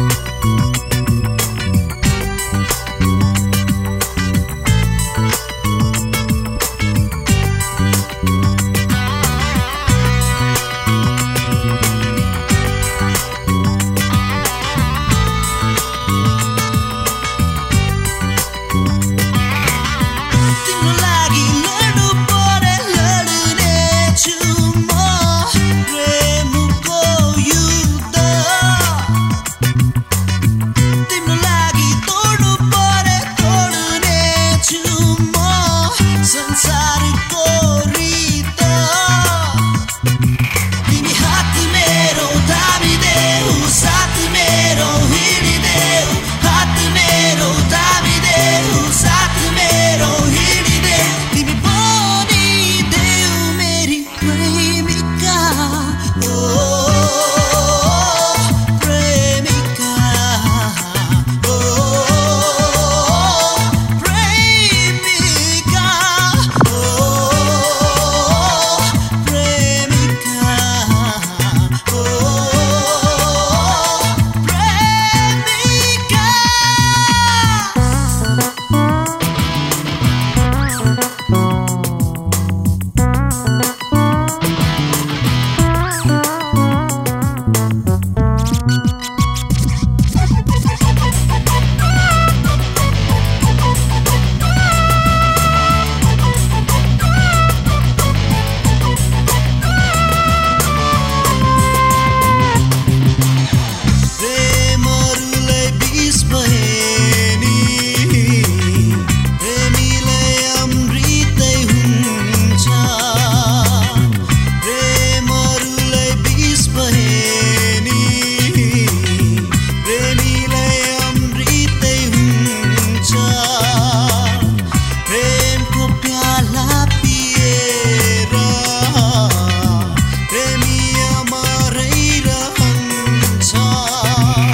Thank Allah